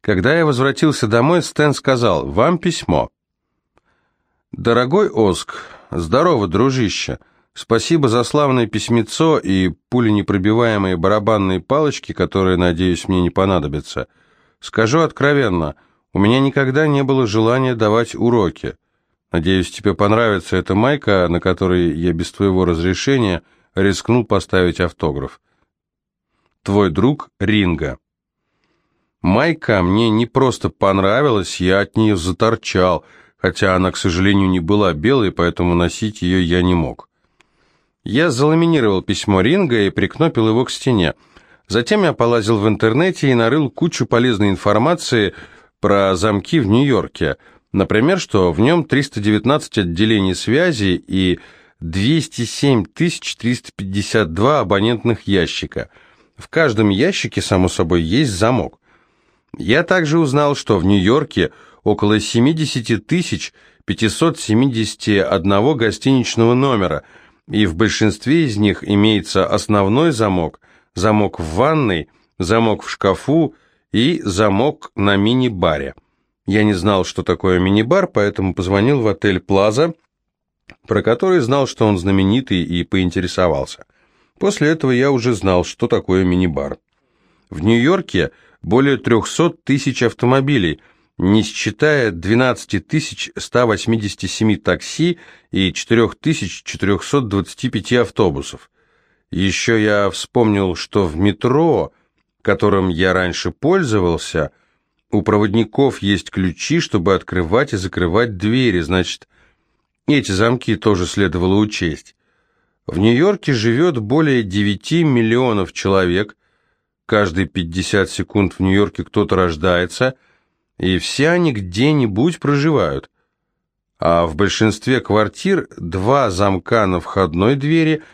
Когда я возвратился домой, Стэн сказал, «Вам письмо». «Дорогой Оск, здорово, дружище. Спасибо за славное письмецо и пуленепробиваемые барабанные палочки, которые, надеюсь, мне не понадобятся. Скажу откровенно, у меня никогда не было желания давать уроки. Надеюсь, тебе понравится эта майка, на которой я без твоего разрешения рискнул поставить автограф. Твой друг Ринга. Майка мне не просто понравилась, я от нее заторчал, хотя она, к сожалению, не была белой, поэтому носить ее я не мог. Я заламинировал письмо Ринга и прикнопил его к стене. Затем я полазил в интернете и нарыл кучу полезной информации про замки в Нью-Йорке. Например, что в нем 319 отделений связи и 207 352 абонентных ящика. В каждом ящике, само собой, есть замок. Я также узнал, что в Нью-Йорке около 70 тысяч 571 гостиничного номера, и в большинстве из них имеется основной замок, замок в ванной, замок в шкафу и замок на мини-баре. Я не знал, что такое мини-бар, поэтому позвонил в отель «Плаза», про который знал, что он знаменитый, и поинтересовался. После этого я уже знал, что такое мини-бар. В Нью-Йорке – более 300 тысяч автомобилей, не считая 12 187 такси и 4425 автобусов. Еще я вспомнил, что в метро, которым я раньше пользовался, у проводников есть ключи, чтобы открывать и закрывать двери, значит, эти замки тоже следовало учесть. В Нью-Йорке живет более 9 миллионов человек, Каждые 50 секунд в Нью-Йорке кто-то рождается, и все они где-нибудь проживают. А в большинстве квартир два замка на входной двери,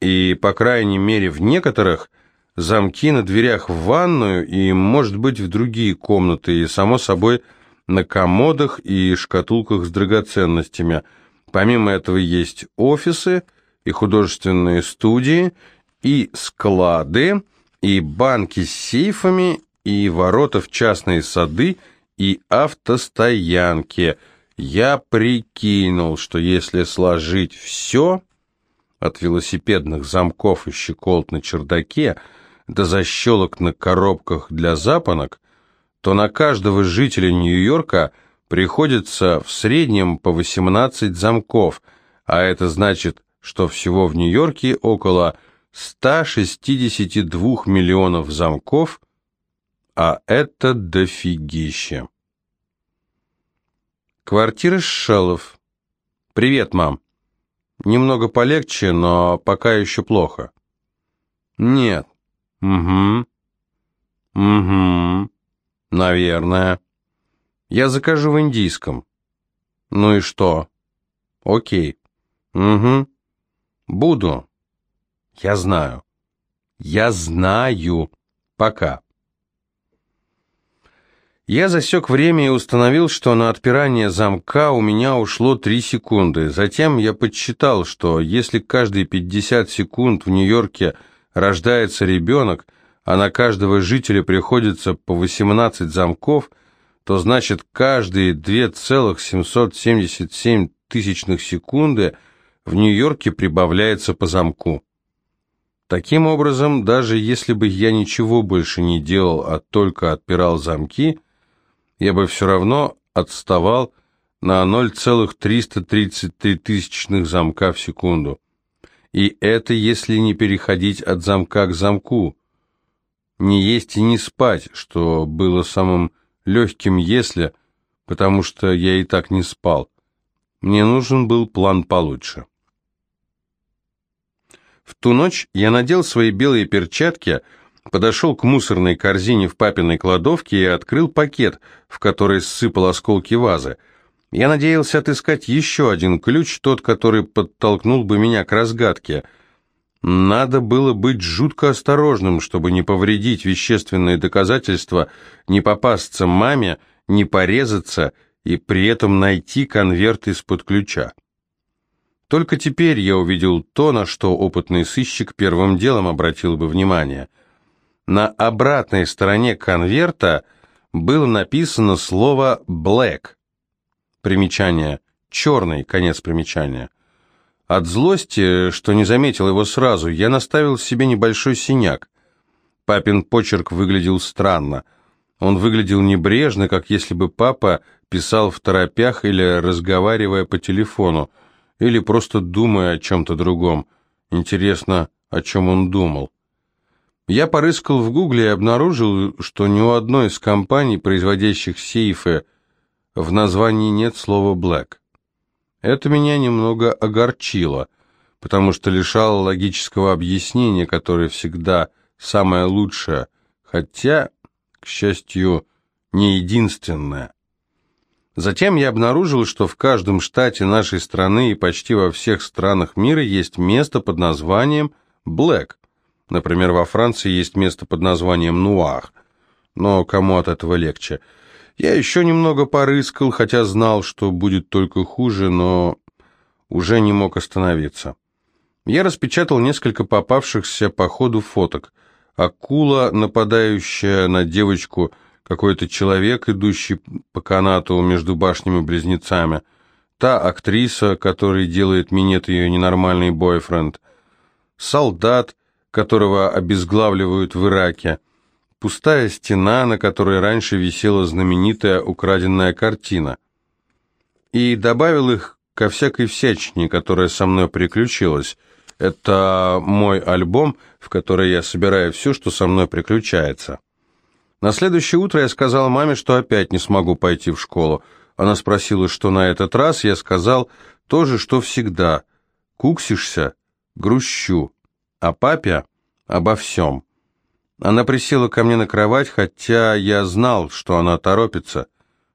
и, по крайней мере, в некоторых замки на дверях в ванную и, может быть, в другие комнаты, и, само собой, на комодах и шкатулках с драгоценностями. Помимо этого есть офисы и художественные студии, и склады, и банки с сейфами, и ворота в частные сады, и автостоянки. Я прикинул, что если сложить все, от велосипедных замков и щеколд на чердаке до защелок на коробках для запонок, то на каждого жителя Нью-Йорка приходится в среднем по 18 замков, а это значит, что всего в Нью-Йорке около 162 миллионов замков, а это дофигище. Квартира Шеллов. Привет, мам. Немного полегче, но пока еще плохо. Нет. Угу. Угу. Наверное. Я закажу в индийском. Ну и что? Окей. Угу. Буду. Я знаю. Я знаю. Пока. Я засек время и установил, что на отпирание замка у меня ушло 3 секунды. Затем я подсчитал, что если каждые 50 секунд в Нью-Йорке рождается ребенок, а на каждого жителя приходится по 18 замков, то значит каждые 2,777 тысячных секунды в Нью-Йорке прибавляется по замку. Таким образом, даже если бы я ничего больше не делал, а только отпирал замки, я бы все равно отставал на 0,333 тысячных замка в секунду. И это если не переходить от замка к замку. Не есть и не спать, что было самым легким «если», потому что я и так не спал. Мне нужен был план получше. В ту ночь я надел свои белые перчатки, подошел к мусорной корзине в папиной кладовке и открыл пакет, в который сыпал осколки вазы. Я надеялся отыскать еще один ключ, тот, который подтолкнул бы меня к разгадке. Надо было быть жутко осторожным, чтобы не повредить вещественные доказательства, не попасться маме, не порезаться и при этом найти конверт из-под ключа. Только теперь я увидел то, на что опытный сыщик первым делом обратил бы внимание. На обратной стороне конверта было написано слово «black». Примечание. Черный, конец примечания. От злости, что не заметил его сразу, я наставил себе небольшой синяк. Папин почерк выглядел странно. Он выглядел небрежно, как если бы папа писал в торопях или разговаривая по телефону, или просто думая о чем-то другом. Интересно, о чем он думал. Я порыскал в гугле и обнаружил, что ни у одной из компаний, производящих сейфы, в названии нет слова «black». Это меня немного огорчило, потому что лишало логического объяснения, которое всегда самое лучшее, хотя, к счастью, не единственное. Затем я обнаружил, что в каждом штате нашей страны и почти во всех странах мира есть место под названием «Black». Например, во Франции есть место под названием «Нуар». Но кому от этого легче? Я еще немного порыскал, хотя знал, что будет только хуже, но уже не мог остановиться. Я распечатал несколько попавшихся по ходу фоток. Акула, нападающая на девочку – какой-то человек, идущий по канату между башнями-близнецами, та актриса, которой делает минет ее ненормальный бойфренд, солдат, которого обезглавливают в Ираке, пустая стена, на которой раньше висела знаменитая украденная картина. И добавил их ко всякой всячине, которая со мной приключилась. Это мой альбом, в который я собираю все, что со мной приключается. На следующее утро я сказал маме, что опять не смогу пойти в школу. Она спросила, что на этот раз, я сказал то же, что всегда. Куксишься? Грущу. А папе? Обо всем. Она присела ко мне на кровать, хотя я знал, что она торопится.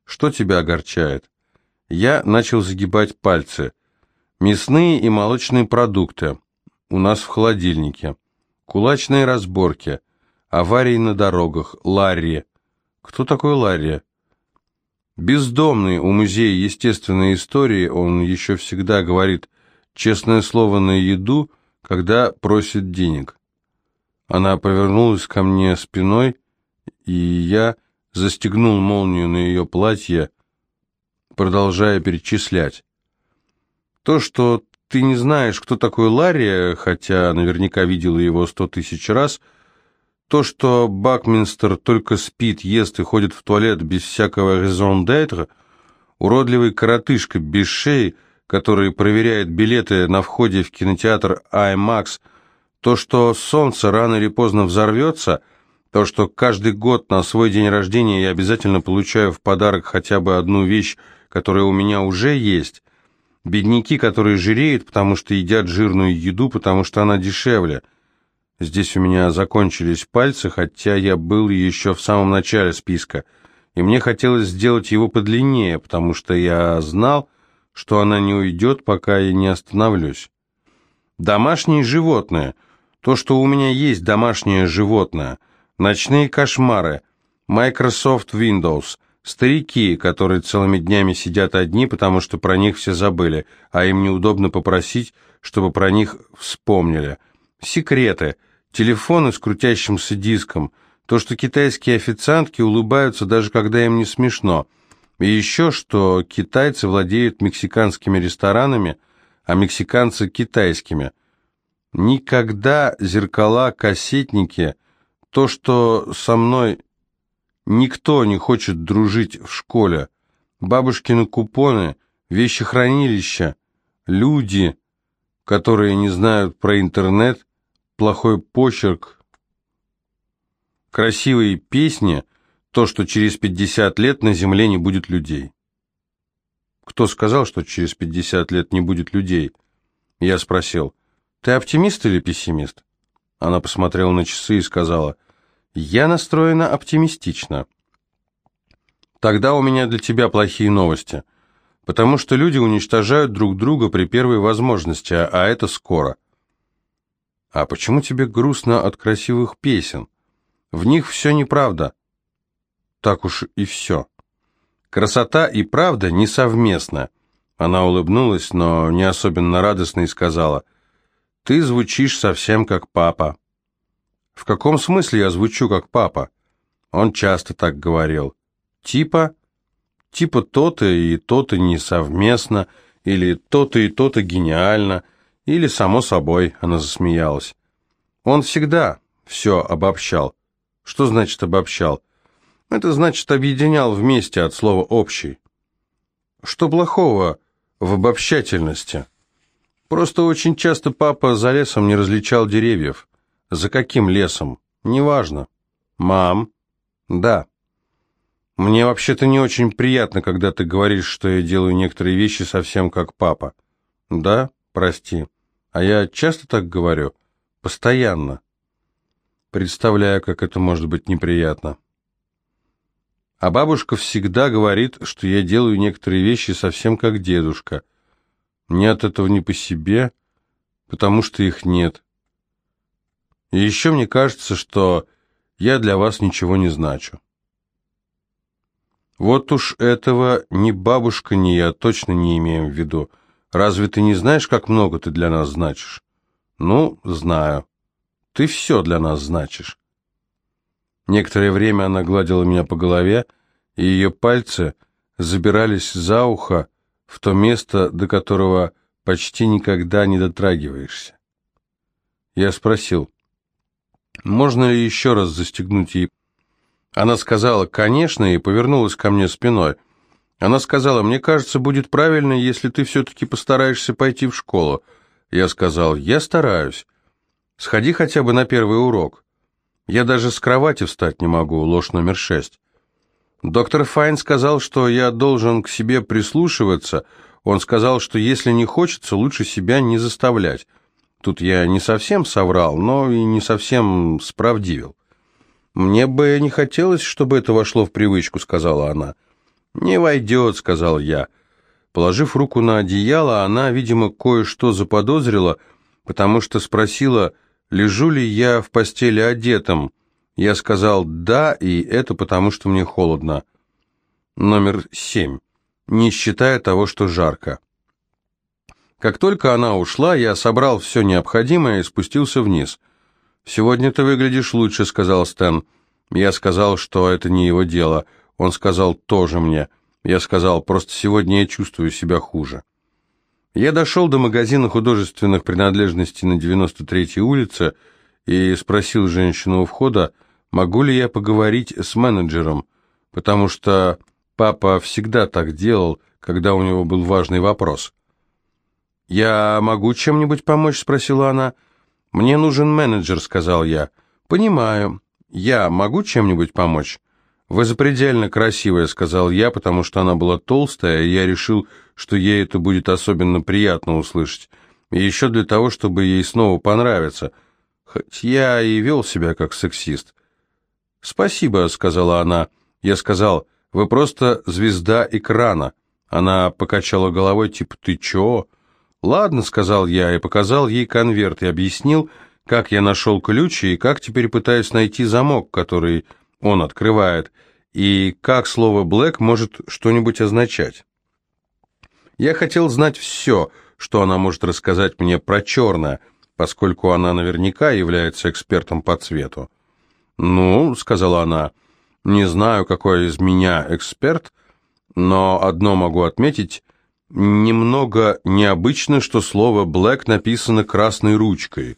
Что тебя огорчает? Я начал загибать пальцы. Мясные и молочные продукты. У нас в холодильнике. Кулачные разборки. Аварии на дорогах. Ларри. Кто такой Ларри? Бездомный у Музея естественной истории, он еще всегда говорит «честное слово на еду», когда просит денег. Она повернулась ко мне спиной, и я застегнул молнию на ее платье, продолжая перечислять. То, что ты не знаешь, кто такой Ларри, хотя наверняка видела его сто тысяч раз – то, что Бакминстер только спит, ест и ходит в туалет без всякого raison d'être, уродливый коротышка без шеи, который проверяет билеты на входе в кинотеатр IMAX, то, что солнце рано или поздно взорвется, то, что каждый год на свой день рождения я обязательно получаю в подарок хотя бы одну вещь, которая у меня уже есть, бедняки, которые жиреют, потому что едят жирную еду, потому что она дешевле – Здесь у меня закончились пальцы, хотя я был еще в самом начале списка, и мне хотелось сделать его подлиннее, потому что я знал, что она не уйдет, пока я не остановлюсь. Домашние животные. То, что у меня есть домашнее животное. Ночные кошмары. Microsoft Windows. Старики, которые целыми днями сидят одни, потому что про них все забыли, а им неудобно попросить, чтобы про них вспомнили. Секреты – телефоны с крутящимся диском, то, что китайские официантки улыбаются, даже когда им не смешно, и еще, что китайцы владеют мексиканскими ресторанами, а мексиканцы – китайскими. Никогда зеркала, кассетники, то, что со мной никто не хочет дружить в школе, бабушкины купоны, вещехранилища, люди, которые не знают про интернет – плохой почерк, красивые песни, то, что через 50 лет на Земле не будет людей. Кто сказал, что через 50 лет не будет людей? Я спросил, ты оптимист или пессимист? Она посмотрела на часы и сказала, я настроена оптимистично. Тогда у меня для тебя плохие новости, потому что люди уничтожают друг друга при первой возможности, а это скоро. «А почему тебе грустно от красивых песен? В них все неправда». «Так уж и все». «Красота и правда несовместна». Она улыбнулась, но не особенно радостно и сказала, «Ты звучишь совсем как папа». «В каком смысле я звучу как папа?» Он часто так говорил. Типа? Типа то-то и то-то не совместно, или то-то и то-то гениально, или само собой, она засмеялась. Он всегда все обобщал. Что значит обобщал? Это значит объединял вместе от слова «общий». Что плохого в обобщательности? Просто очень часто папа за лесом не различал деревьев. За каким лесом? Неважно. Мам? Да. Мне вообще-то не очень приятно, когда ты говоришь, что я делаю некоторые вещи совсем как папа. Да, прости. А я часто так говорю? Постоянно. Представляю, как это может быть неприятно. А бабушка всегда говорит, что я делаю некоторые вещи совсем как дедушка. Мне от этого не по себе, потому что их нет. И еще мне кажется, что я для вас ничего не значу. Вот уж этого ни бабушка, ни я точно не имеем в виду. Разве ты не знаешь, как много ты для нас значишь? Ну, знаю. Ты все для нас значишь. Некоторое время она гладила меня по голове, и ее пальцы забирались за ухо в то место, до которого почти никогда не дотрагиваешься. Я спросил, можно ли еще раз застегнуть ей? Она сказала, конечно, и повернулась ко мне спиной. Она сказала, мне кажется, будет правильно, если ты все-таки постараешься пойти в школу. Я сказал, я стараюсь. Сходи хотя бы на первый урок. Я даже с кровати встать не могу, ложь номер шесть. Доктор Файн сказал, что я должен к себе прислушиваться. Он сказал, что если не хочется, лучше себя не заставлять. Тут я не совсем соврал, но и не совсем справдивил. «Мне бы не хотелось, чтобы это вошло в привычку», — сказала она. «Не войдет», — сказал я. Положив руку на одеяло, она, видимо, кое-что заподозрила, потому что спросила, лежу ли я в постели одетым. Я сказал «да», и это потому, что мне холодно. Номер семь. Не считая того, что жарко. Как только она ушла, я собрал все необходимое и спустился вниз. «Сегодня ты выглядишь лучше», — сказал Стэн. Я сказал, что это не его дело. Он сказал «тоже мне». Я сказал «просто сегодня я чувствую себя хуже». Я дошел до магазина художественных принадлежностей на 93-й улице и спросил женщину у входа, могу ли я поговорить с менеджером, потому что папа всегда так делал, когда у него был важный вопрос. «Я могу чем-нибудь помочь?» – спросила она. «Мне нужен менеджер», – сказал я. «Понимаю. Я могу чем-нибудь помочь?» «Вы запредельно красивая», — сказал я, потому что она была толстая, и я решил, что ей это будет особенно приятно услышать. И еще для того, чтобы ей снова понравиться. Хоть я и вел себя как сексист. «Спасибо», — сказала она. Я сказал, «Вы просто звезда экрана». Она покачала головой, типа, «Ты чё?» «Ладно», — сказал я, и показал ей конверт, и объяснил, как я нашел ключ, и как теперь пытаюсь найти замок, который он открывает, и как слово «блэк» может что-нибудь означать. Я хотел знать все, что она может рассказать мне про черное, поскольку она наверняка является экспертом по цвету. «Ну», — сказала она, — «не знаю, какой из меня эксперт, но одно могу отметить, немного необычно, что слово «блэк» написано красной ручкой».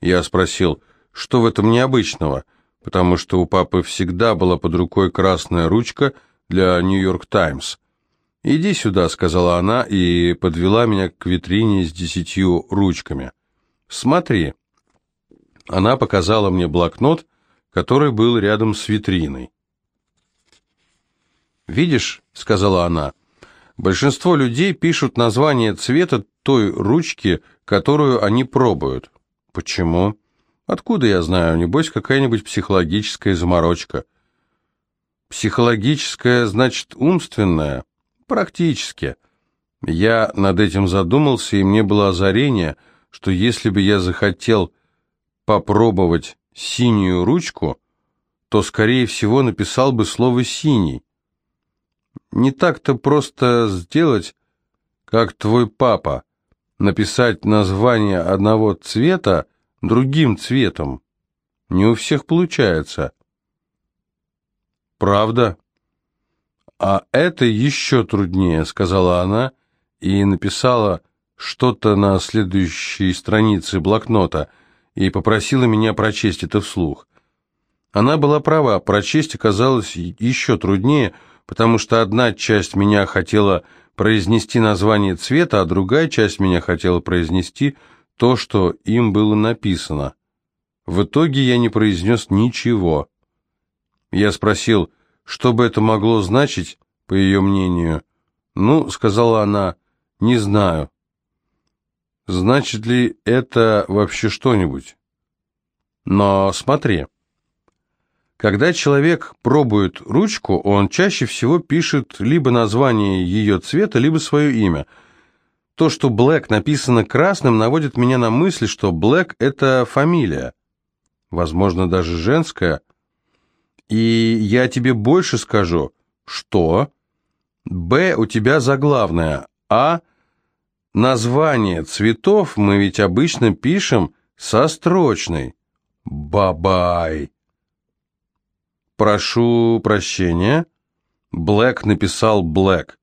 Я спросил, что в этом необычного, потому что у папы всегда была под рукой красная ручка для «Нью-Йорк Таймс». «Иди сюда», — сказала она и подвела меня к витрине с десятью ручками. «Смотри». Она показала мне блокнот, который был рядом с витриной. «Видишь», — сказала она, — «большинство людей пишут название цвета той ручки, которую они пробуют. Почему?» Откуда я знаю? Небось, какая-нибудь психологическая заморочка. Психологическая, значит, умственная? Практически. Я над этим задумался, и мне было озарение, что если бы я захотел попробовать синюю ручку, то, скорее всего, написал бы слово «синий». Не так-то просто сделать, как твой папа, написать название одного цвета, другим цветом. Не у всех получается. Правда? «А это еще труднее», — сказала она и написала что-то на следующей странице блокнота и попросила меня прочесть это вслух. Она была права, прочесть оказалось еще труднее, потому что одна часть меня хотела произнести название цвета, а другая часть меня хотела произнести то, что им было написано. В итоге я не произнес ничего. Я спросил, что бы это могло значить, по ее мнению. «Ну», — сказала она, — «не знаю». «Значит ли это вообще что-нибудь?» «Но смотри». Когда человек пробует ручку, он чаще всего пишет либо название ее цвета, либо свое имя. То, что Блэк написано красным, наводит меня на мысль, что Блэк – это фамилия. Возможно, даже женская. И я тебе больше скажу. Что? Б у тебя заглавная, а название цветов мы ведь обычно пишем со строчной. Бабай. «Прошу прощения». Блэк написал Блэк.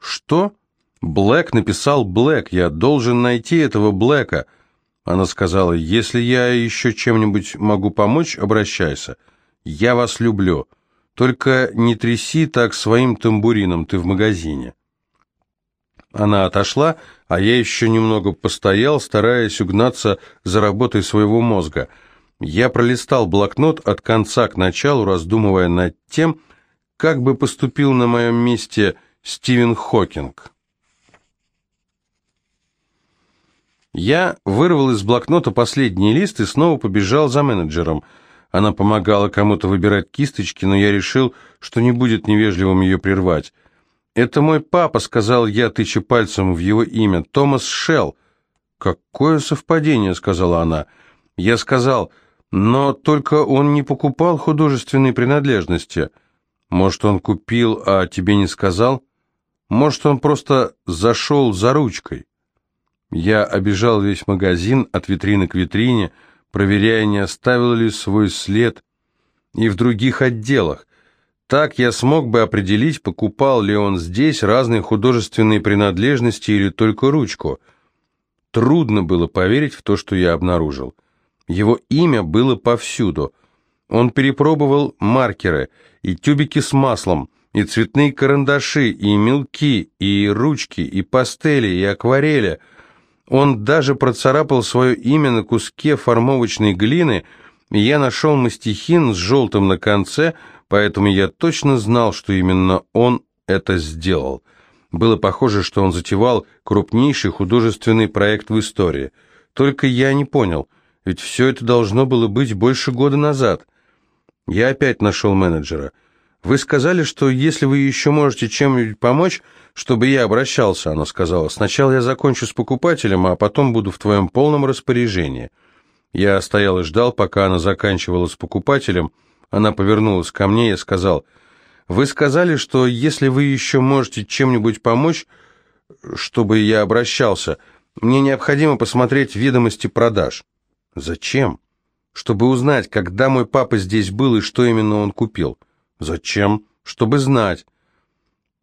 «Что?» «Блэк написал Блэк. Я должен найти этого Блэка». Она сказала, «Если я еще чем-нибудь могу помочь, обращайся. Я вас люблю. Только не тряси так своим тамбурином, ты в магазине». Она отошла, а я еще немного постоял, стараясь угнаться за работой своего мозга – я пролистал блокнот от конца к началу, раздумывая над тем, как бы поступил на моем месте Стивен Хокинг. Я вырвал из блокнота последний лист и снова побежал за менеджером. Она помогала кому-то выбирать кисточки, но я решил, что не будет невежливым ее прервать. «Это мой папа», — сказал я, тыча пальцем в его имя, — «Томас Шелл». «Какое совпадение», — сказала она. Я сказал, но только он не покупал художественные принадлежности. Может, он купил, а тебе не сказал? Может, он просто зашел за ручкой? Я обежал весь магазин от витрины к витрине, проверяя, не оставил ли свой след и в других отделах. Так я смог бы определить, покупал ли он здесь разные художественные принадлежности или только ручку. Трудно было поверить в то, что я обнаружил. Его имя было повсюду. Он перепробовал маркеры, и тюбики с маслом, и цветные карандаши, и мелки, и ручки, и пастели, и акварели. Он даже процарапал свое имя на куске формовочной глины, и я нашел мастихин с желтым на конце, поэтому я точно знал, что именно он это сделал. Было похоже, что он затевал крупнейший художественный проект в истории. Только я не понял, ведь все это должно было быть больше года назад. Я опять нашел менеджера. Вы сказали, что если вы еще можете чем-нибудь помочь, чтобы я обращался, она сказала. Сначала я закончу с покупателем, а потом буду в твоем полном распоряжении. Я стоял и ждал, пока она заканчивала с покупателем. Она повернулась ко мне и сказал, «Вы сказали, что если вы еще можете чем-нибудь помочь, чтобы я обращался, мне необходимо посмотреть ведомости продаж». Зачем? Чтобы узнать, когда мой папа здесь был и что именно он купил. Зачем? Чтобы знать.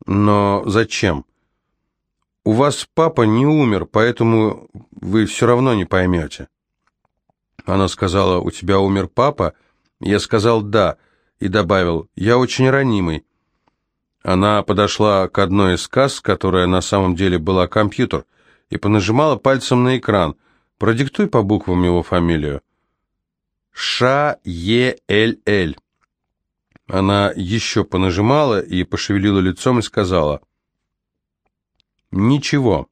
Но зачем? У вас папа не умер, поэтому вы все равно не поймете. Она сказала, у тебя умер папа? Я сказал, да, и добавил, я очень ранимый. Она подошла к одной из касс, которая на самом деле была компьютер, и понажимала пальцем на экран. Продиктуй по буквам его фамилию. Ш-Е-Л-Л. Она еще понажимала и пошевелила лицом и сказала. Ничего.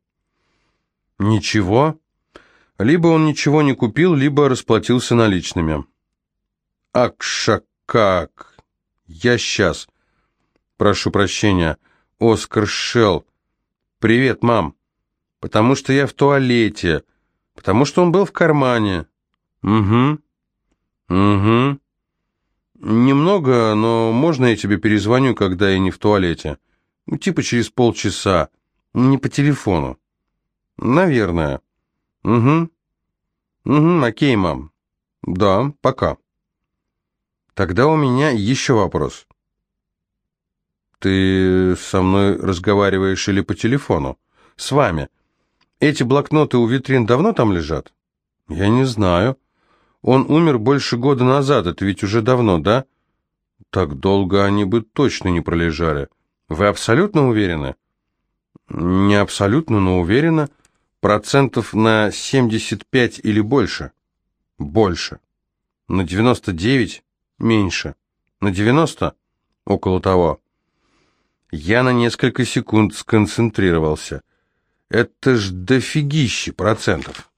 Ничего? Либо он ничего не купил, либо расплатился наличными. Акша как? Я сейчас. Прошу прощения. Оскар Шелл. Привет, мам. Потому что я в туалете. Потому что он был в кармане. Угу. Угу. Немного, но можно я тебе перезвоню, когда я не в туалете? Ну, типа через полчаса. Не по телефону. Наверное. Угу. Угу, окей, мам. Да, пока. Тогда у меня еще вопрос. Ты со мной разговариваешь или по телефону? С вами. Эти блокноты у витрин давно там лежат? Я не знаю. Он умер больше года назад, это ведь уже давно, да? Так долго они бы точно не пролежали. Вы абсолютно уверены? Не абсолютно, но уверена. Процентов на 75 или больше. Больше. На 99 меньше. На 90 около того. Я на несколько секунд сконцентрировался. Это ж дофигище процентов.